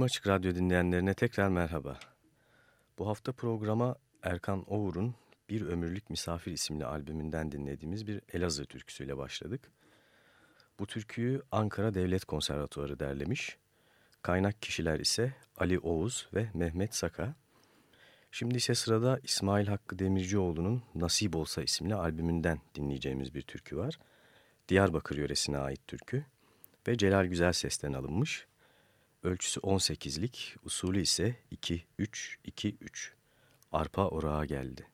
Tüm Açık Radyo dinleyenlerine tekrar merhaba. Bu hafta programa Erkan Oğur'un Bir Ömürlük Misafir isimli albümünden dinlediğimiz bir Elazığ türküsüyle başladık. Bu türküyü Ankara Devlet Konservatuarı derlemiş. Kaynak kişiler ise Ali Oğuz ve Mehmet Saka. Şimdi ise sırada İsmail Hakkı Demircioğlu'nun Nasip Olsa isimli albümünden dinleyeceğimiz bir türkü var. Diyarbakır yöresine ait türkü ve Celal Güzel Ses'ten alınmış. Ölçüsü 18'lik, usulü ise 2-3-2-3. Arpa orağa geldi.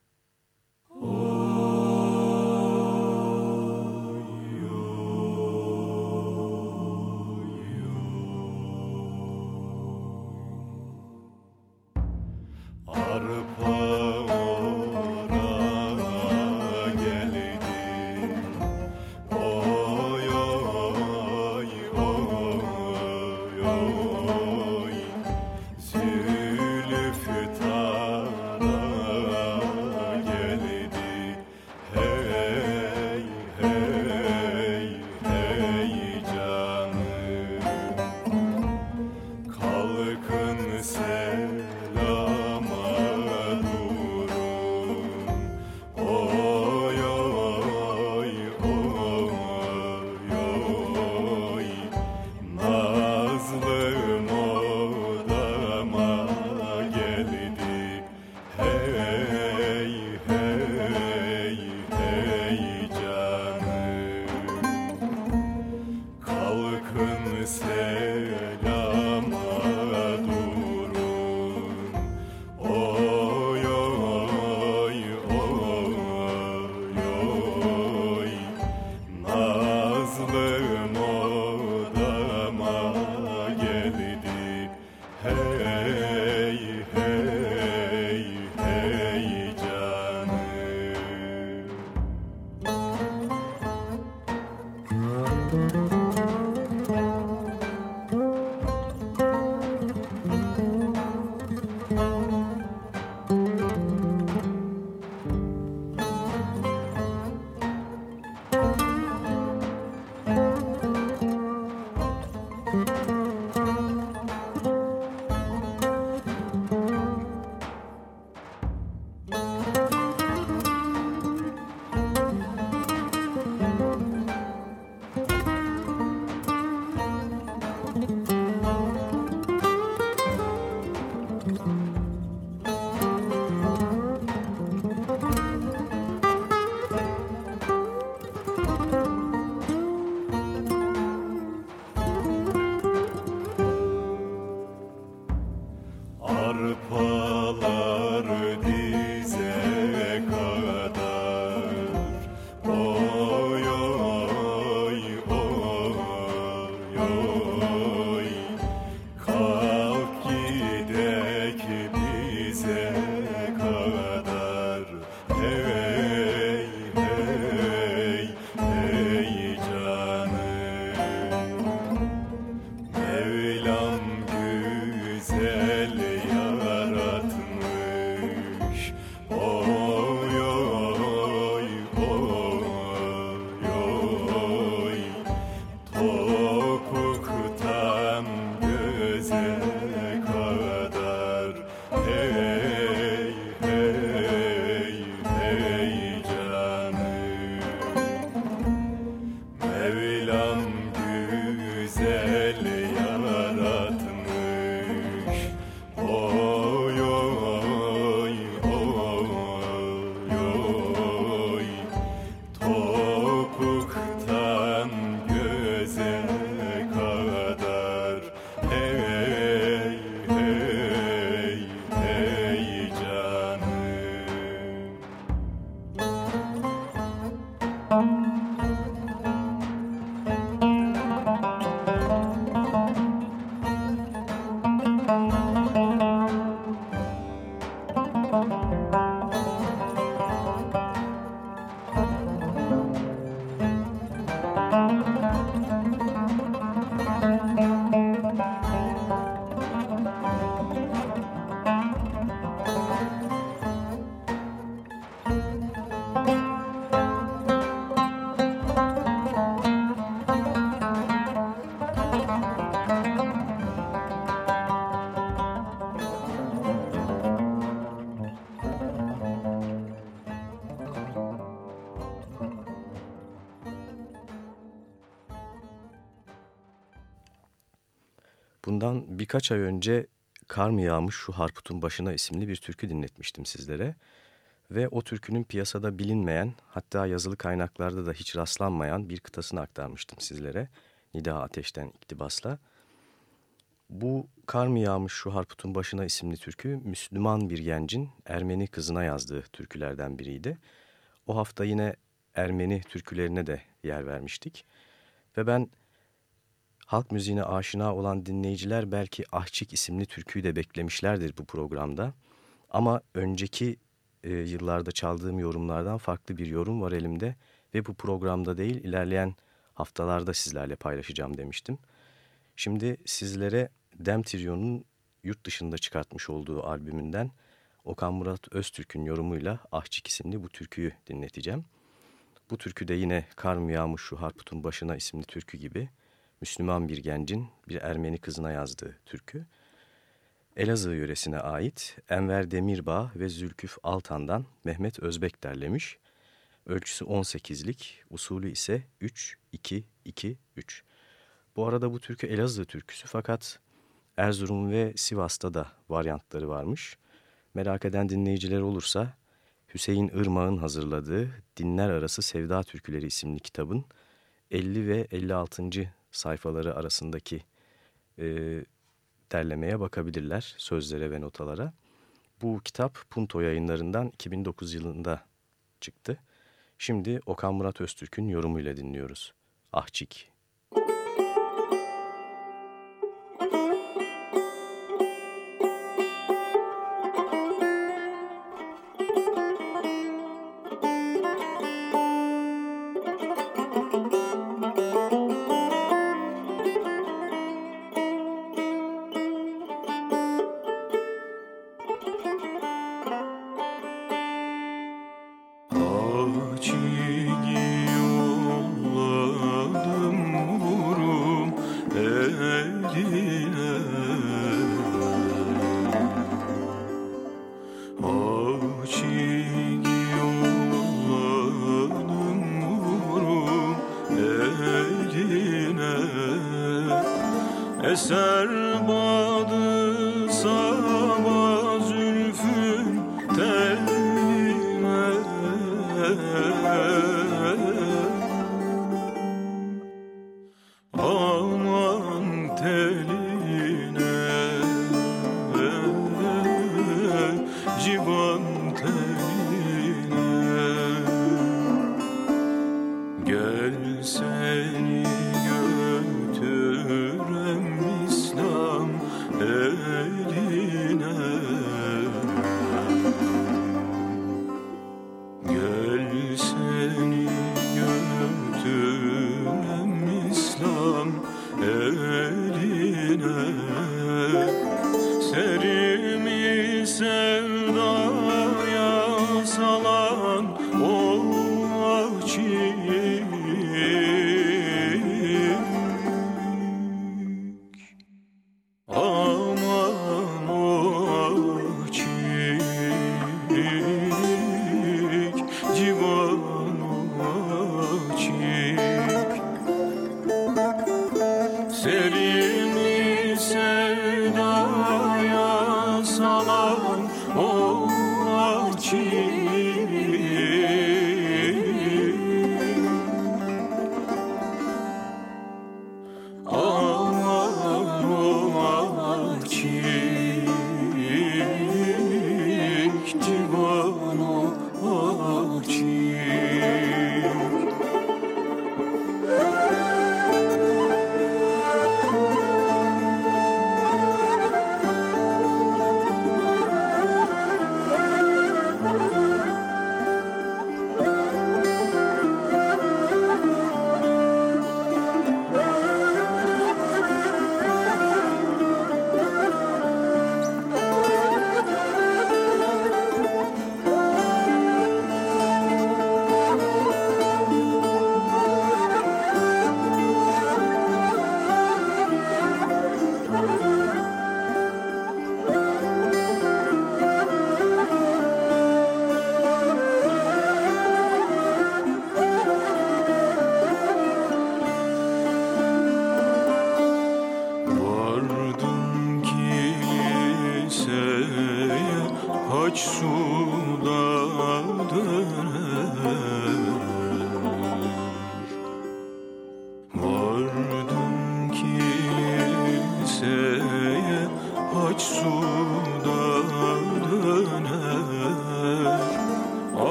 Arpa birkaç ay önce Kar mı yağmış şu harputun başına isimli bir türkü dinletmiştim sizlere. Ve o türkünün piyasada bilinmeyen hatta yazılı kaynaklarda da hiç rastlanmayan bir kıtasını aktarmıştım sizlere. Nida Ateş'ten iktibasla. Bu Kar mı yağmış şu harputun başına isimli türkü Müslüman bir gencin Ermeni kızına yazdığı türkülerden biriydi. O hafta yine Ermeni türkülerine de yer vermiştik. Ve ben halk müziğine aşina olan dinleyiciler belki Ahçik isimli türküyü de beklemişlerdir bu programda. Ama önceki e, yıllarda çaldığım yorumlardan farklı bir yorum var elimde ve bu programda değil ilerleyen haftalarda sizlerle paylaşacağım demiştim. Şimdi sizlere Dem Trio'nun yurt dışında çıkartmış olduğu albümünden Okan Murat Öztürk'ün yorumuyla Ahçik isimli bu türküyü dinleteceğim. Bu türkü de yine Kar mı yağmış şu harputun başına isimli türkü gibi Müslüman bir gencin bir Ermeni kızına yazdığı türkü. Elazığ yöresine ait Enver Demirbağ ve Zülküf Altan'dan Mehmet Özbek derlemiş. Ölçüsü 18'lik, usulü ise 3-2-2-3. Bu arada bu türkü Elazığ türküsü fakat Erzurum ve Sivas'ta da varyantları varmış. Merak eden dinleyiciler olursa Hüseyin Irmak'ın hazırladığı Dinler Arası Sevda Türküleri isimli kitabın 50 ve 56 sayfaları arasındaki e, derlemeye bakabilirler sözlere ve notalara. Bu kitap Punto yayınlarından 2009 yılında çıktı. Şimdi Okan Murat Öztürk'ün yorumuyla dinliyoruz. Ahçik.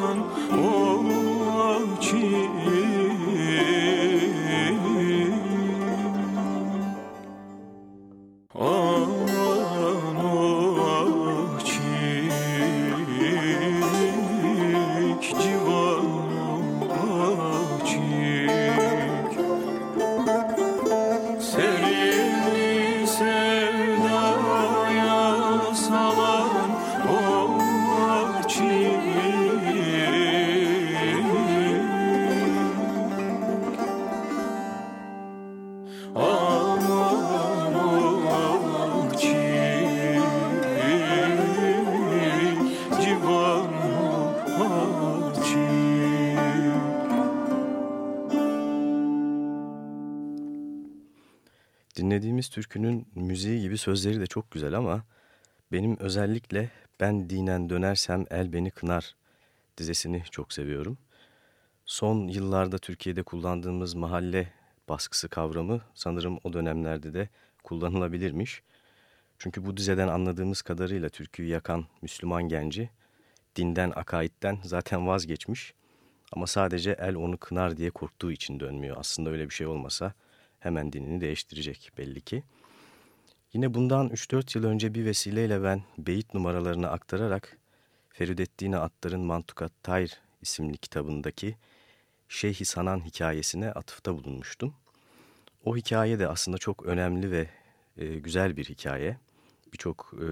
Dinlediğimiz türkünün müziği gibi sözleri de çok güzel ama benim özellikle ben dinen dönersem el beni kınar dizesini çok seviyorum. Son yıllarda Türkiye'de kullandığımız mahalle baskısı kavramı sanırım o dönemlerde de kullanılabilirmiş. Çünkü bu dizeden anladığımız kadarıyla türküyü yakan Müslüman genci dinden, akaitten zaten vazgeçmiş. Ama sadece el onu kınar diye korktuğu için dönmüyor. Aslında öyle bir şey olmasa hemen dinini değiştirecek belli ki. Yine bundan 3-4 yıl önce bir vesileyle ben beyit numaralarını aktararak Feridettin Attar'ın Mantukat Tayr isimli kitabındaki Şeyh-i Sanan hikayesine atıfta bulunmuştum. O hikaye de aslında çok önemli ve e, güzel bir hikaye. Birçok e,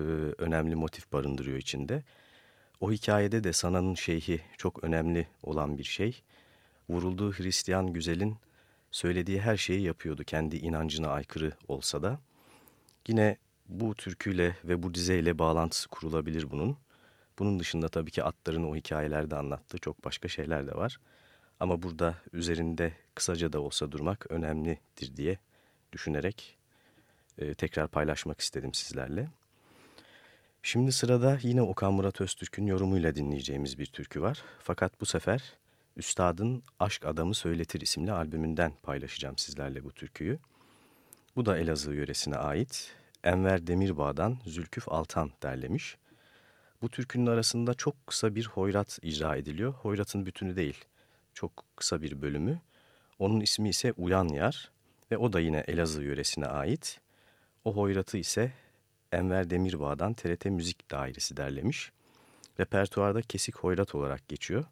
önemli motif barındırıyor içinde. O hikayede de Sanan'ın şeyhi çok önemli olan bir şey. Vurulduğu Hristiyan güzelin söylediği her şeyi yapıyordu kendi inancına aykırı olsa da. Yine bu türküyle ve bu dizeyle bağlantısı kurulabilir bunun. Bunun dışında tabii ki atların o hikayelerde anlattığı çok başka şeyler de var. Ama burada üzerinde kısaca da olsa durmak önemlidir diye düşünerek e, tekrar paylaşmak istedim sizlerle. Şimdi sırada yine Okan Murat Öztürk'ün yorumuyla dinleyeceğimiz bir türkü var. Fakat bu sefer Üstad'ın Aşk Adamı Söyletir isimli albümünden paylaşacağım sizlerle bu türküyü. Bu da Elazığ yöresine ait. Enver Demirbağ'dan Zülküf Altan derlemiş. Bu türkünün arasında çok kısa bir hoyrat icra ediliyor. Hoyratın bütünü değil, çok kısa bir bölümü. Onun ismi ise Uyan Yar ve o da yine Elazığ yöresine ait. O hoyratı ise Enver Demirbağ'dan TRT Müzik Dairesi derlemiş. Repertuarda kesik hoyrat olarak geçiyor.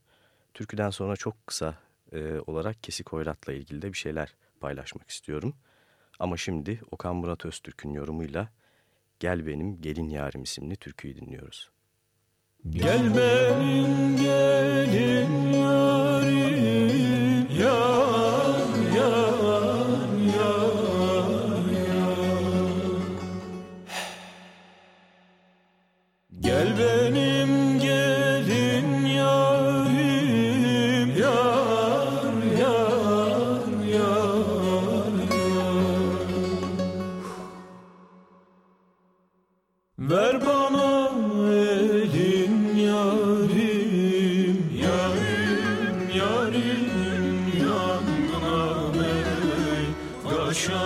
Türküden sonra çok kısa e, olarak Kesik Oyrat'la ilgili de bir şeyler paylaşmak istiyorum. Ama şimdi Okan Murat Öztürk'ün yorumuyla Gel Benim Gelin Yarim isimli türküyü dinliyoruz. Gel benim gelin Show.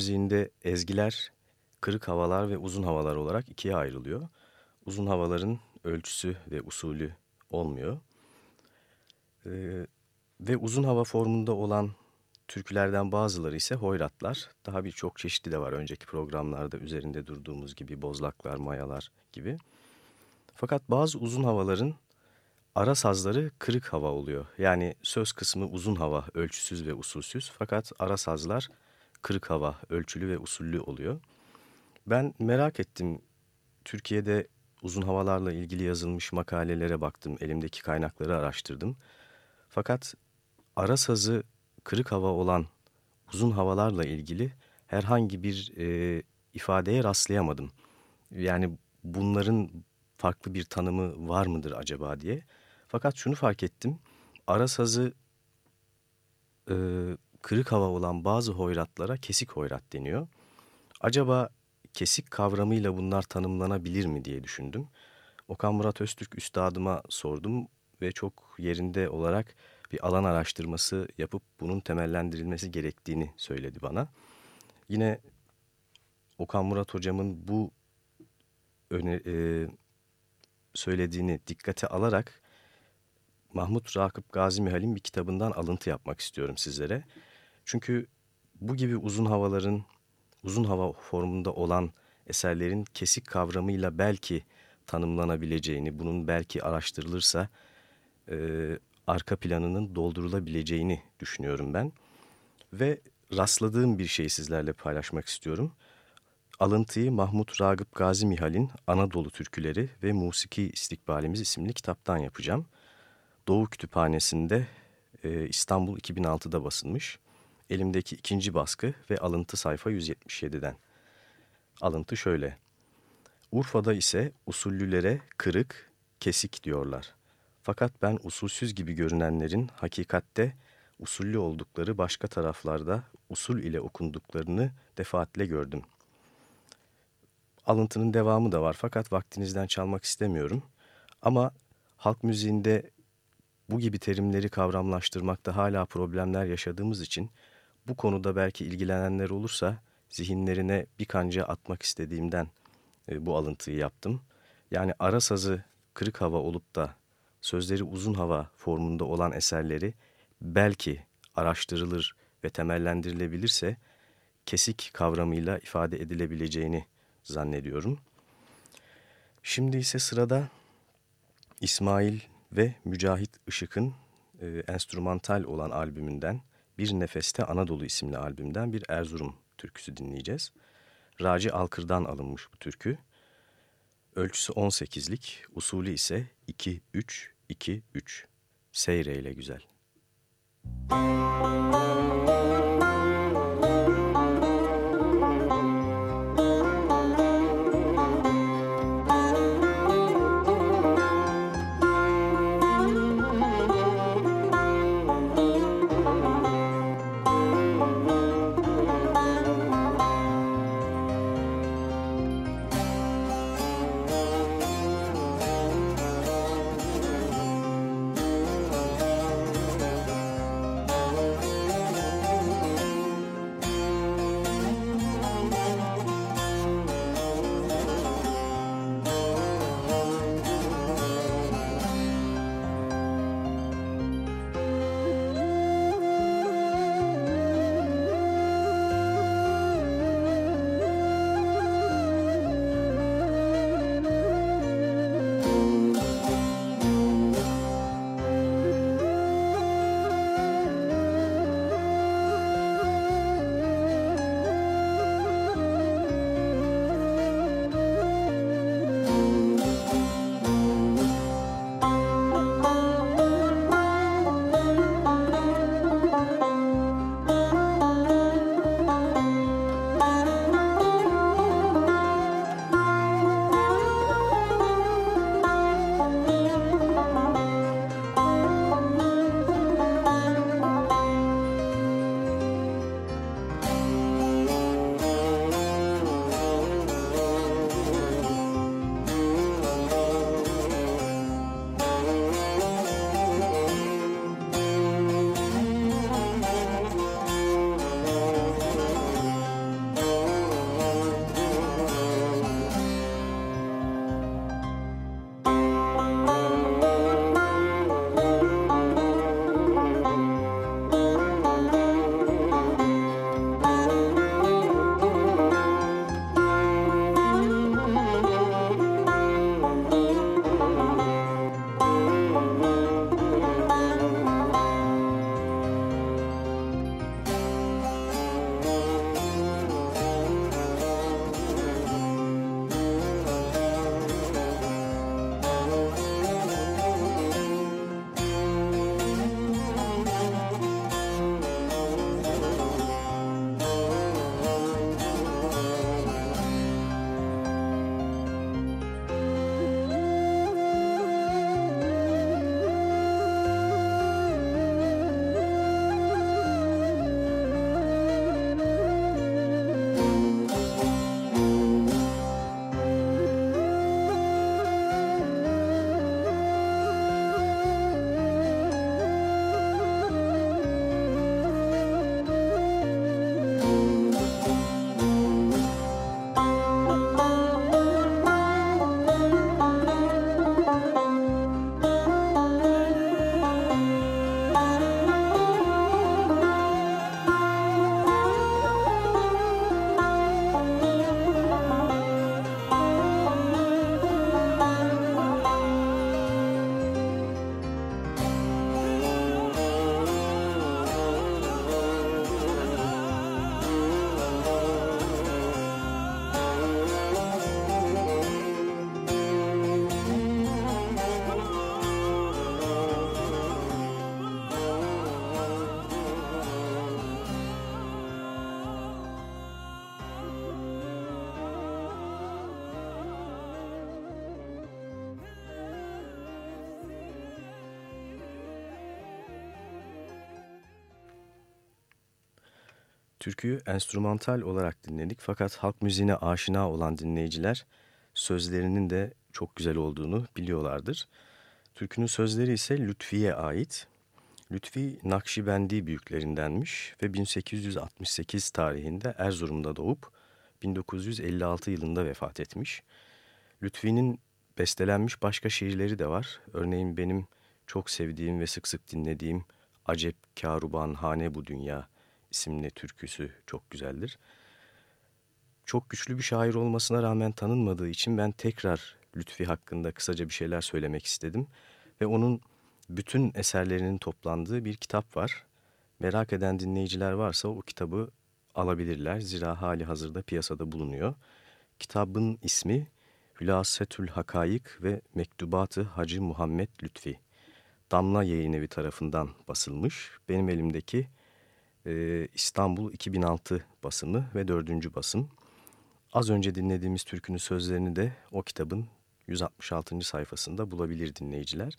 Müziğinde ezgiler kırık havalar ve uzun havalar olarak ikiye ayrılıyor. Uzun havaların ölçüsü ve usulü olmuyor. Ee, ve uzun hava formunda olan türkülerden bazıları ise hoyratlar. Daha birçok çeşidi de var önceki programlarda üzerinde durduğumuz gibi bozlaklar, mayalar gibi. Fakat bazı uzun havaların ara sazları kırık hava oluyor. Yani söz kısmı uzun hava, ölçüsüz ve usulsüz fakat ara sazlar kırık hava, ölçülü ve usullü oluyor. Ben merak ettim. Türkiye'de uzun havalarla ilgili yazılmış makalelere baktım, elimdeki kaynakları araştırdım. Fakat ara sazı kırık hava olan uzun havalarla ilgili herhangi bir e, ifadeye rastlayamadım. Yani bunların farklı bir tanımı var mıdır acaba diye. Fakat şunu fark ettim. Ara sazı e, kırık hava olan bazı hoyratlara kesik hoyrat deniyor. Acaba kesik kavramıyla bunlar tanımlanabilir mi diye düşündüm. Okan Murat Öztürk üstadıma sordum ve çok yerinde olarak bir alan araştırması yapıp bunun temellendirilmesi gerektiğini söyledi bana. Yine Okan Murat hocamın bu öne, e, söylediğini dikkate alarak Mahmut Rakıp Gazi Mihal'in bir kitabından alıntı yapmak istiyorum sizlere. Çünkü bu gibi uzun havaların, uzun hava formunda olan eserlerin kesik kavramıyla belki tanımlanabileceğini, bunun belki araştırılırsa e, arka planının doldurulabileceğini düşünüyorum ben. Ve rastladığım bir şeyi sizlerle paylaşmak istiyorum. Alıntıyı Mahmut Ragıp Gazi Mihal'in Anadolu Türküleri ve Musiki İstikbalimiz isimli kitaptan yapacağım. Doğu Kütüphanesi'nde e, İstanbul 2006'da basılmış. Elimdeki ikinci baskı ve alıntı sayfa 177'den. Alıntı şöyle. Urfa'da ise usullülere kırık, kesik diyorlar. Fakat ben usulsüz gibi görünenlerin hakikatte usullü oldukları başka taraflarda usul ile okunduklarını defaatle gördüm. Alıntının devamı da var fakat vaktinizden çalmak istemiyorum. Ama halk müziğinde bu gibi terimleri kavramlaştırmakta hala problemler yaşadığımız için bu konuda belki ilgilenenler olursa zihinlerine bir kanca atmak istediğimden e, bu alıntıyı yaptım. Yani ara sazı kırık hava olup da sözleri uzun hava formunda olan eserleri belki araştırılır ve temellendirilebilirse kesik kavramıyla ifade edilebileceğini zannediyorum. Şimdi ise sırada İsmail ve Mücahit Işık'ın e, enstrümantal olan albümünden Bir Nefeste Anadolu isimli albümden bir Erzurum türküsü dinleyeceğiz. Raci Alkır'dan alınmış bu türkü. Ölçüsü 18'lik, usulü ise 2-3-2-3. Seyreyle güzel. Müzik Türküyü enstrümantal olarak dinledik fakat halk müziğine aşina olan dinleyiciler sözlerinin de çok güzel olduğunu biliyorlardır. Türkünün sözleri ise Lütfi'ye ait. Lütfi Nakşibendi büyüklerindenmiş ve 1868 tarihinde Erzurum'da doğup 1956 yılında vefat etmiş. Lütfi'nin bestelenmiş başka şiirleri de var. Örneğin benim çok sevdiğim ve sık sık dinlediğim Acep Karuban Hane Bu Dünya isimli türküsü çok güzeldir. Çok güçlü bir şair olmasına rağmen tanınmadığı için ben tekrar Lütfi hakkında kısaca bir şeyler söylemek istedim. Ve onun bütün eserlerinin toplandığı bir kitap var. Merak eden dinleyiciler varsa o kitabı alabilirler. Zira hali hazırda piyasada bulunuyor. Kitabın ismi Hülasetül Hakayık ve Mektubatı Hacı Muhammed Lütfi. Damla Yayın Evi tarafından basılmış. Benim elimdeki e, İstanbul 2006 basımı ve dördüncü basım. Az önce dinlediğimiz türkünün sözlerini de o kitabın 166. sayfasında bulabilir dinleyiciler.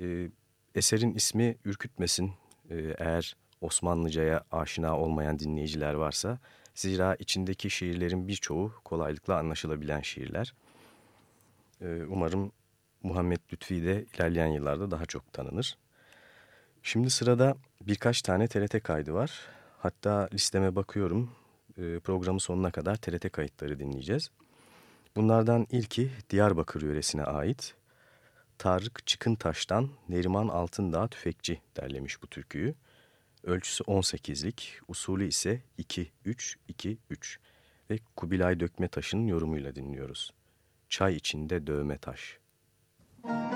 E, eserin ismi ürkütmesin e, eğer Osmanlıca'ya aşina olmayan dinleyiciler varsa. Zira içindeki şiirlerin birçoğu kolaylıkla anlaşılabilen şiirler. Umarım Muhammed Lütfi de ilerleyen yıllarda daha çok tanınır. Şimdi sırada birkaç tane TRT kaydı var. Hatta listeme bakıyorum. E, programın sonuna kadar TRT kayıtları dinleyeceğiz. Bunlardan ilki Diyarbakır yöresine ait. Tarık Çıkıntaş'tan Neriman Altındağ Tüfekçi derlemiş bu türküyü. Ölçüsü 18'lik, usulü ise 2-3-2-3 ve Kubilay Dökme Taş'ın yorumuyla dinliyoruz. Çay içinde dövme taş. Müzik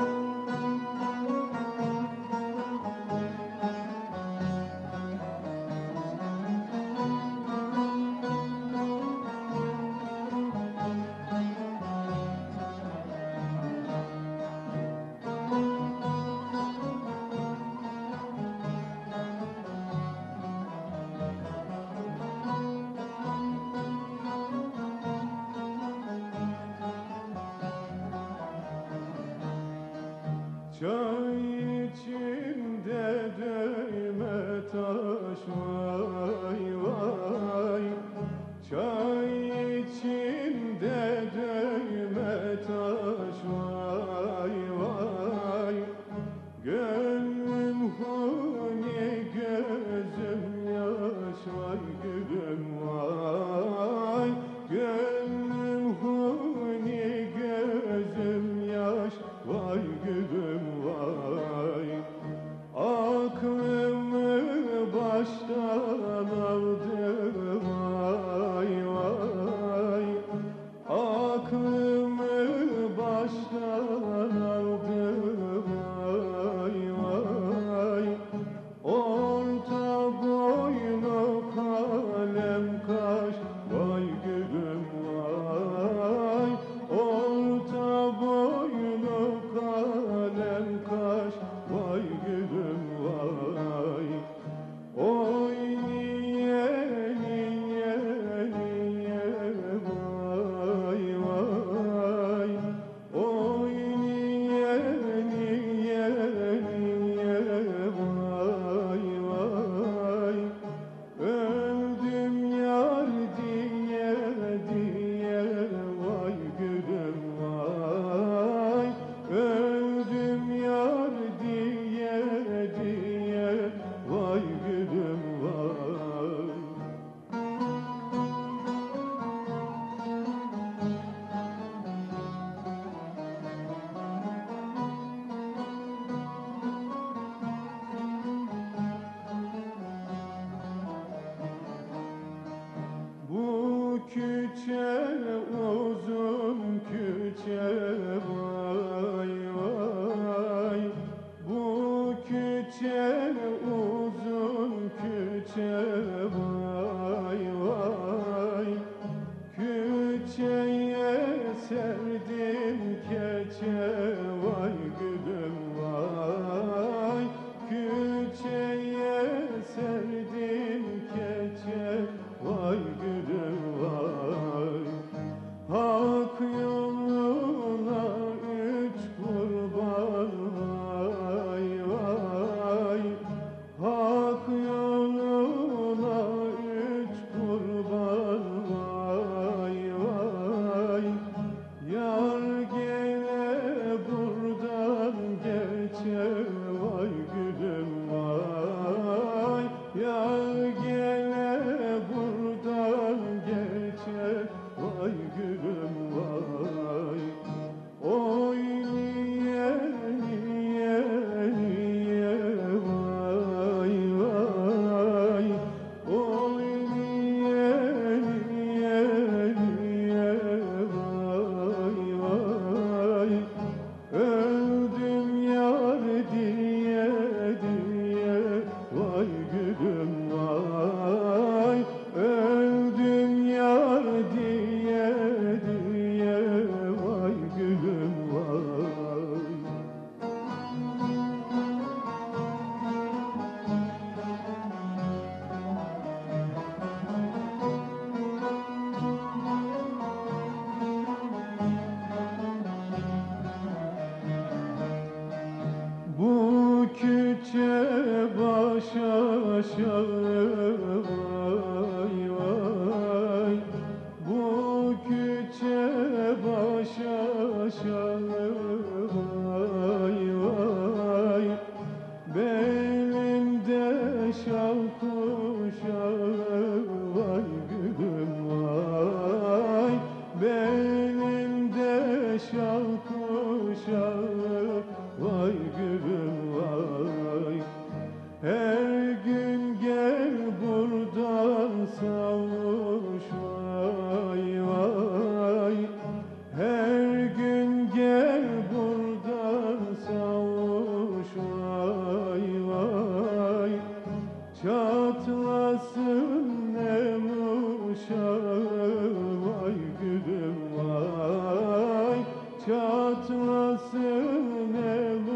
atlasın el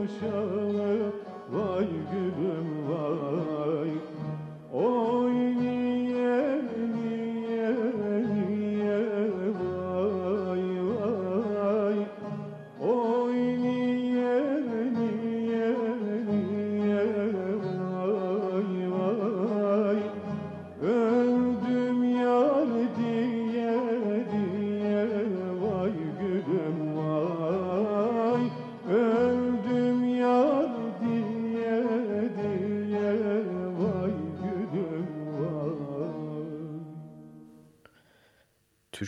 uşağı.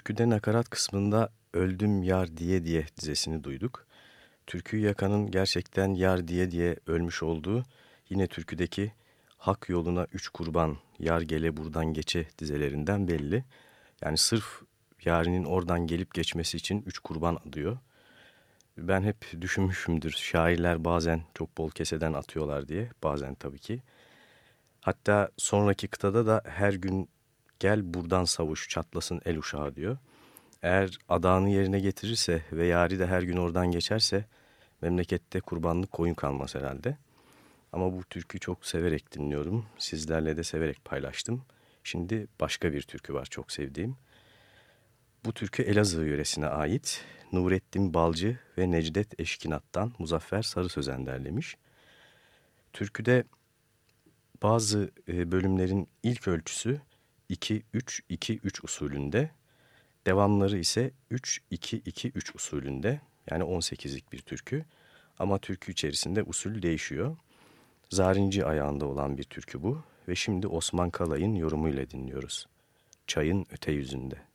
Türküde nakarat kısmında Öldüm Yar Diye Diye dizesini duyduk. Türküyü yakanın gerçekten yar diye diye ölmüş olduğu yine türküdeki Hak yoluna üç kurban, yar gele buradan geçe dizelerinden belli. Yani sırf yarinin oradan gelip geçmesi için üç kurban adıyor. Ben hep düşünmüşümdür şairler bazen çok bol keseden atıyorlar diye. Bazen tabii ki. Hatta sonraki kıtada da her gün gel buradan savuş çatlasın el uşağı diyor. Eğer adağını yerine getirirse ve yari de her gün oradan geçerse memlekette kurbanlık koyun kalmaz herhalde. Ama bu türkü çok severek dinliyorum. Sizlerle de severek paylaştım. Şimdi başka bir türkü var çok sevdiğim. Bu türkü Elazığ yöresine ait. Nurettin Balcı ve Necdet Eşkinat'tan Muzaffer Sarı Sözen derlemiş. Türküde bazı e, bölümlerin ilk ölçüsü 2-3-2-3 usulünde, devamları ise 3-2-2-3 usulünde yani 18'lik bir türkü ama türkü içerisinde usul değişiyor. Zarinci ayağında olan bir türkü bu ve şimdi Osman Kalay'ın yorumuyla dinliyoruz. Çayın öte yüzünde.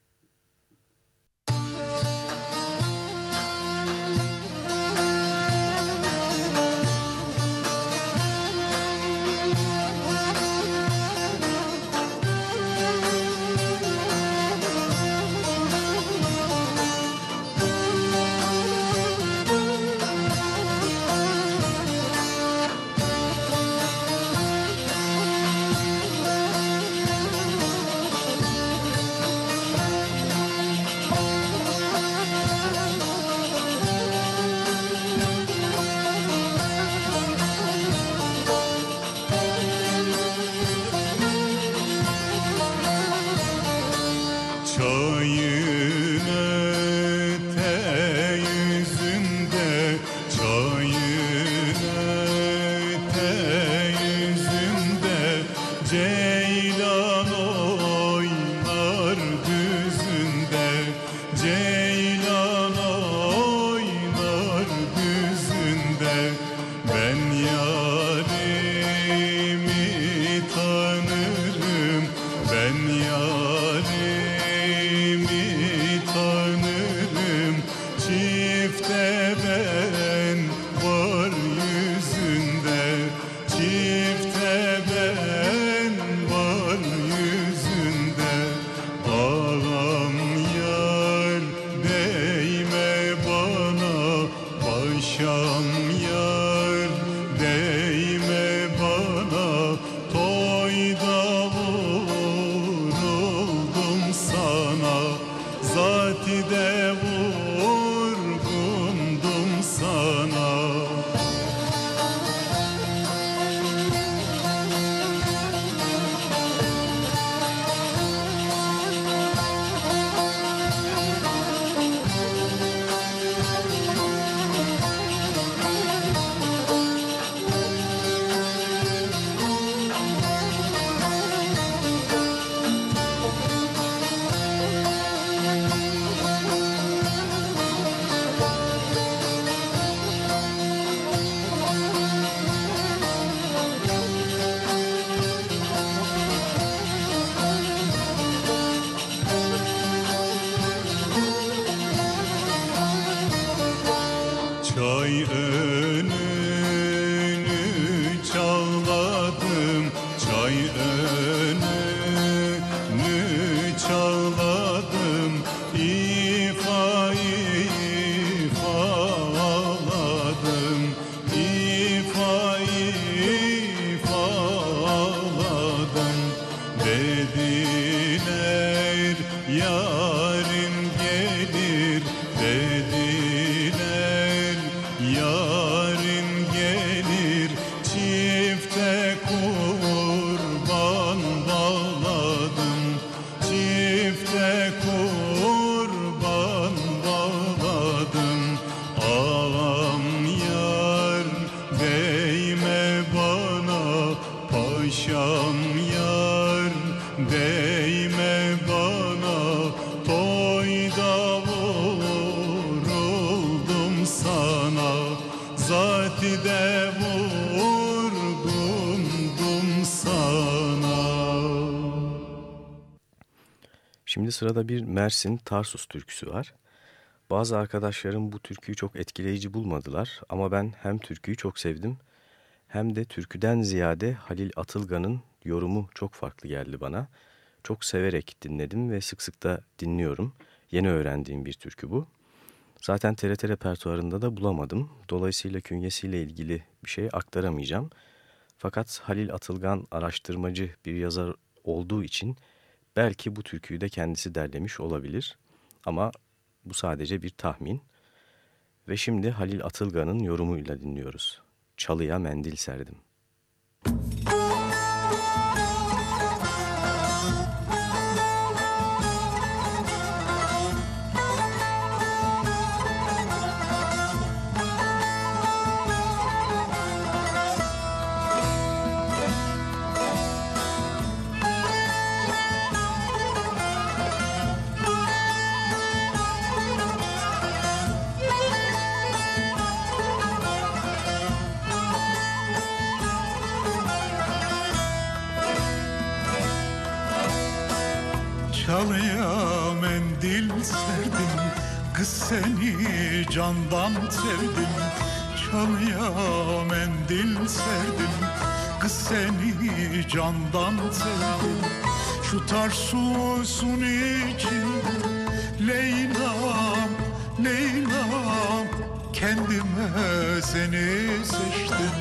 akşam sırada bir Mersin Tarsus türküsü var. Bazı arkadaşlarım bu türküyü çok etkileyici bulmadılar ama ben hem türküyü çok sevdim hem de türküden ziyade Halil Atılgan'ın yorumu çok farklı geldi bana. Çok severek dinledim ve sık sık da dinliyorum. Yeni öğrendiğim bir türkü bu. Zaten TRT repertuarında da bulamadım. Dolayısıyla künyesiyle ilgili bir şey aktaramayacağım. Fakat Halil Atılgan araştırmacı bir yazar olduğu için belki bu türküyü de kendisi derlemiş olabilir. Ama bu sadece bir tahmin. Ve şimdi Halil Atılgan'ın yorumuyla dinliyoruz. Çalıya mendil serdim. Seni candan sevdim. Çalıya mendil serdim. Kız seni candan sevdim. Şu Tarsus'un içinde. Leyla'm, Leyla'm Kendime seni seçtim.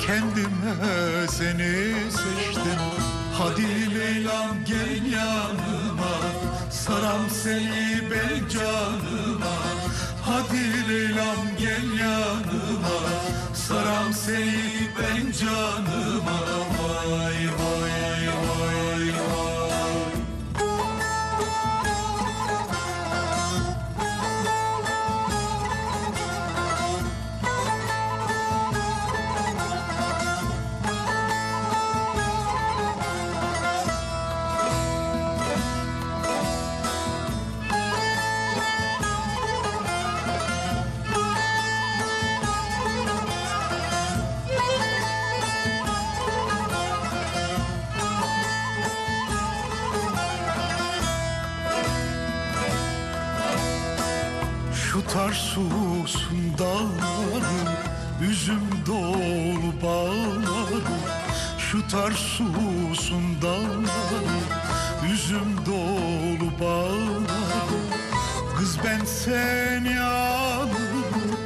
Kendime seni seçtim. Hadi Leyla'm gel yanıma Saram seni ben canıma. Hadi Leyla'm gel yanıma. Saram seni ben canıma. Vay vay Tarsus'un dağları Üzüm dolu bağları Şu Tarsus'un dağları Üzüm dolu bağları Kız ben seni alırım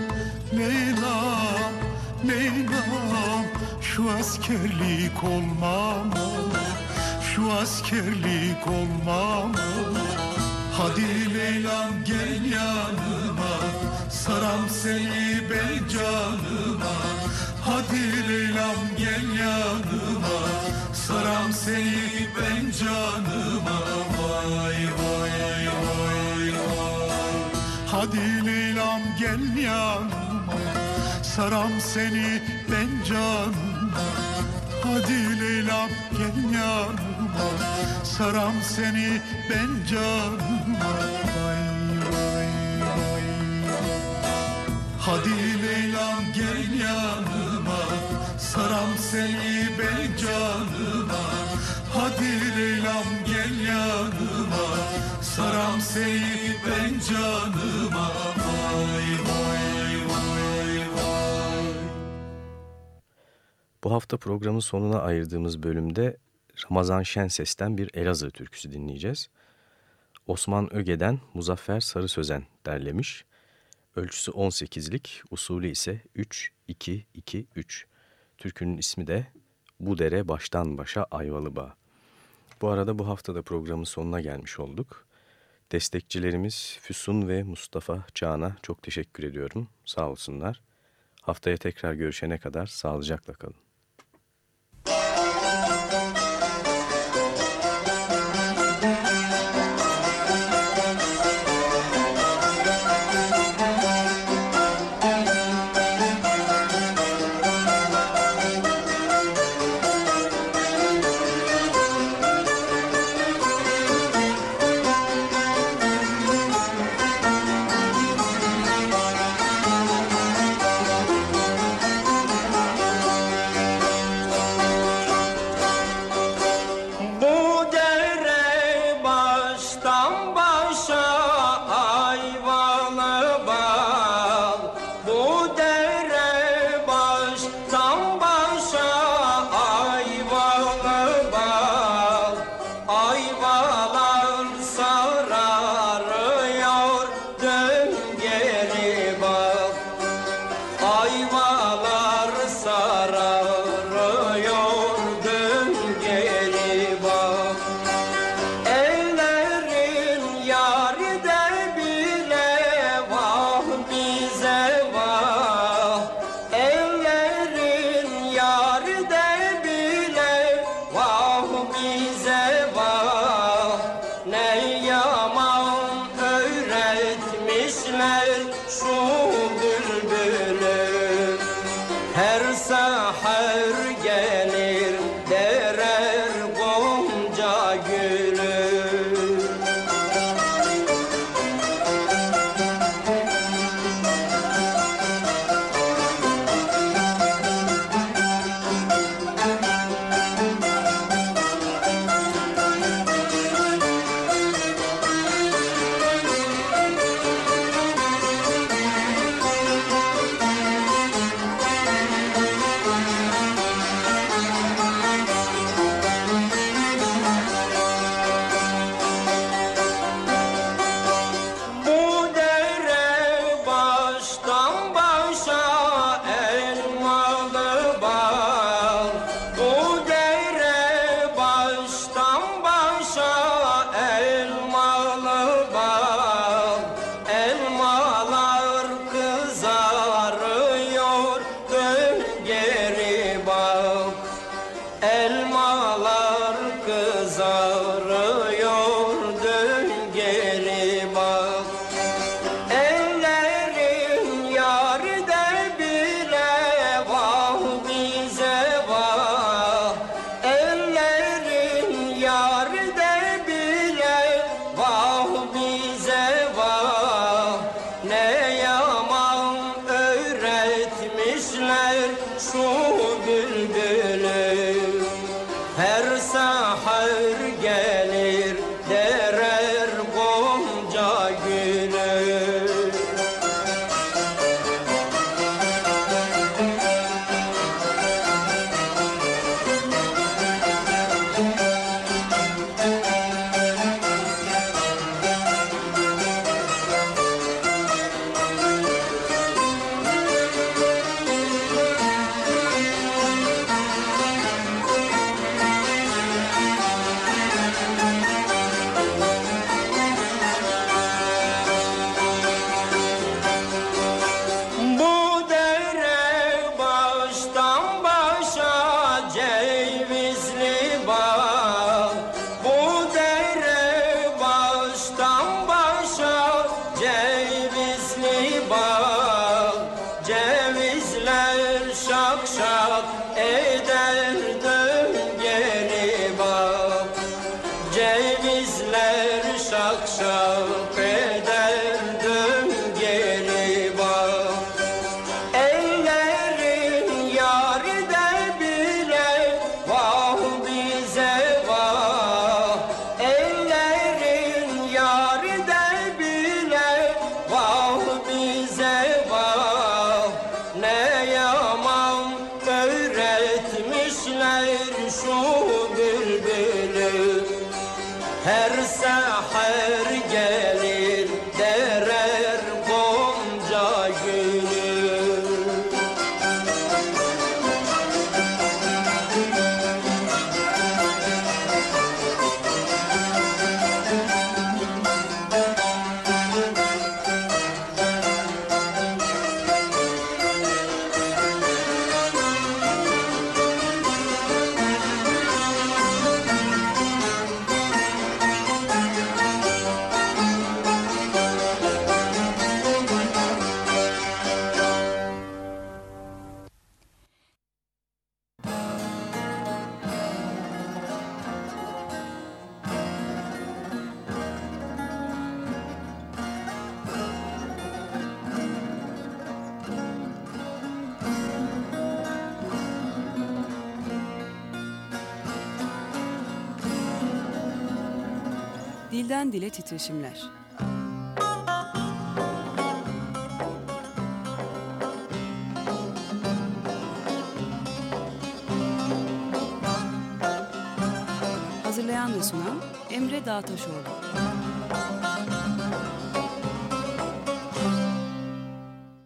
Leyla, Leyla. Şu askerlik olmamalı Şu askerlik olmamalı Hadi Leyla'm gel yanıma Saram seni ben canıma Hadi Leyla'm gel yanıma. Saram seni ben canıma Vay vay vay vay. Hadi Leyla'm gel yanıma Saram seni ben canıma. Hadi Leyla'm gel yanıma Saram seni ben canıma Vay Hadi Leyla'm gel yanıma. Saram seni ben canıma. Hadi Leyla'm gel yanıma. Saram seni ben canıma. Vay vay Bu hafta programın sonuna ayırdığımız bölümde Ramazan Şenses'ten bir Elazığ türküsü dinleyeceğiz. Osman Öge'den Muzaffer Sarı Sözen derlemiş. Ölçüsü 18'lik, usulü ise 3-2-2-3. Türkünün ismi de Bu Dere Baştan Başa Ayvalı Bağ. Bu arada bu haftada programın sonuna gelmiş olduk. Destekçilerimiz Füsun ve Mustafa Çağan'a çok teşekkür ediyorum. Sağ olsunlar. Haftaya tekrar görüşene kadar sağlıcakla kalın.